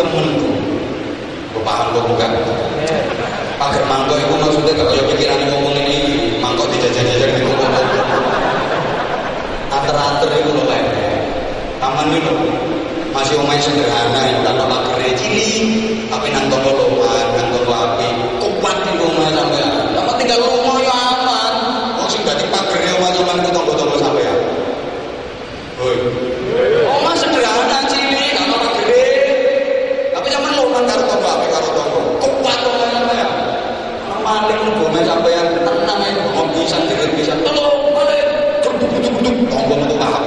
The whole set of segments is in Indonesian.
temen tuh. Kok paham bukan? Pakai mangkok itu maksudnya kalau ya pikiran ngomong ini mangkok dijajan-jajan di kok Antar-antar itu loh kayak taman itu masih omai sederhana yang tanpa pagar cili tapi nang toko loman nang toko api kuat di rumah sampai dapat tinggal rumah ya aman kok sih gak dipagar ya omah cuman itu toko-toko sampai ya Hoi. Omah sederhana cili gak apa gede tapi zaman loman karo toko api karo toko kuat omah sampai ya rumah sampai yang tenang ya ngomong balik duduk-duduk tonggo itu yang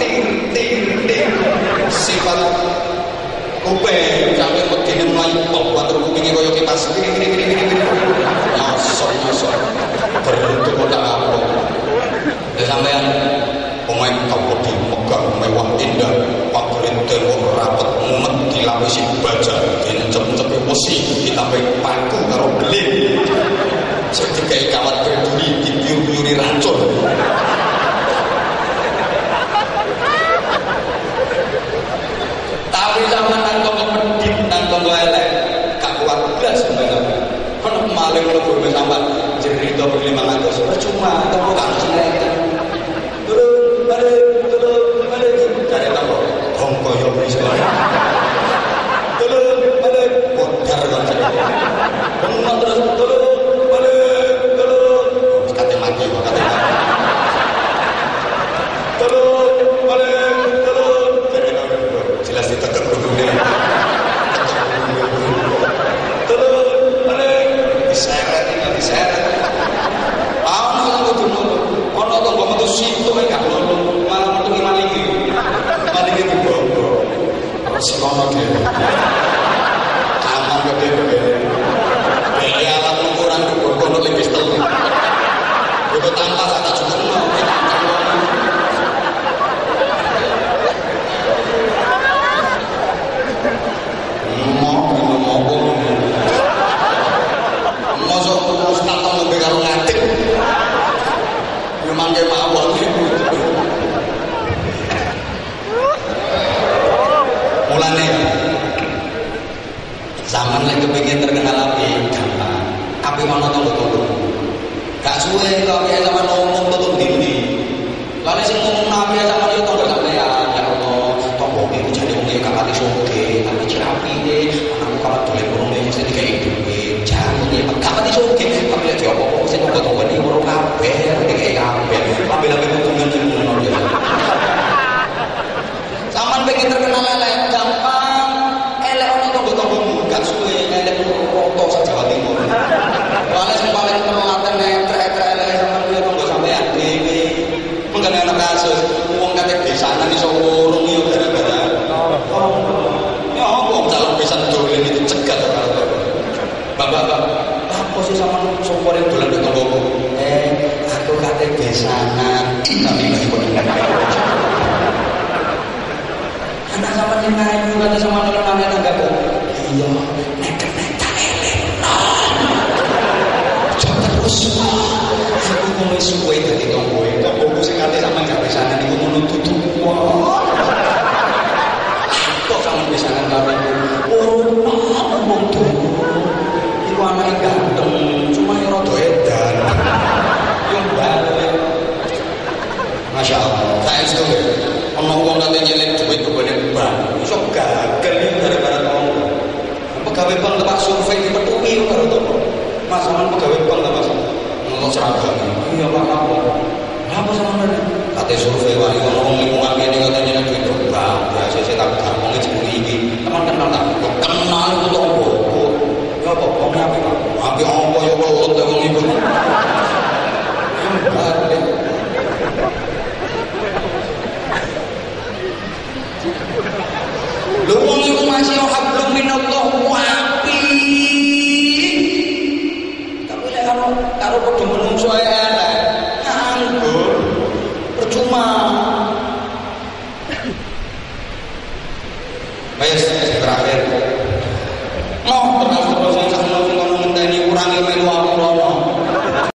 ting ting ting. Sifat mulai beruntung apa sampean pemain kapal di megah mewah indah. Pagerin tembok rapat mumet dilapisi baja kencem cepi besi ditambah paku karo beling sedikai kawat berduri dibiur-biuri racun. Tapi sama nang tonggo pedit nang tonggo elek gak kuat belas sebenarnya kan maling sampai cerita beli mangan terus percuma tonggo terus kono Gak suwe kok ya zaman ngomong tutup dindi. Lalu sing ngomong nabi sama dia tunggu sampai ya Allah. Tunggu ibu jadi wong ya kapati soge, tapi cirapi deh. Anakku kalau boleh burung deh mesti dikai duit. Jangan ya kapati soge, tapi lagi apa-apa mesti tunggu-tunggu nih burung kabeh, dikai kabeh. Tapi lagi hubungan sing ngono ya. Zaman pengen terkenal elek gampang. Elek ono tunggu-tunggu gak suwe elek roto sak Jawa Timur. Soalnya sing paling telaten netrek-netrek elek sama dia tunggu sampean dhewe. Mengenai uang kata besanan iso urung yo gara-gara. Ya wong calon besan dolen itu cegat. Bapak-bapak, apa sih sama sopor dolan dengan tonggoku? Eh, aku kata besanan. Tapi lagi kok Anak sama yang kata sama orang lain enggak. Iya, suwe dari tonggo itu. Tonggoku sing kate sama gak besanan iku ngono. Wah. Kok sama besanan karo? Oh, ngomong tuh. Iku anake ganteng, cuma yang rada edan. Yang balik. Masya Allah. Saya itu ono wong kate nyelip duit kebane bank. Iso gagal iki gara-gara tonggo. Pegawai bank tempat survei di petuwi karo tonggo. Mas sampean pegawai bank iya pak apa apa sama kata survei wali ngomong lingkungan ini katanya itu biasa saya tak tak ini teman kenal tak kenal itu tak apa ya apa apa kalau tak ngomong ibu Tapi suai elek nganggur percuma. Kayak terakhir. Mau tenang.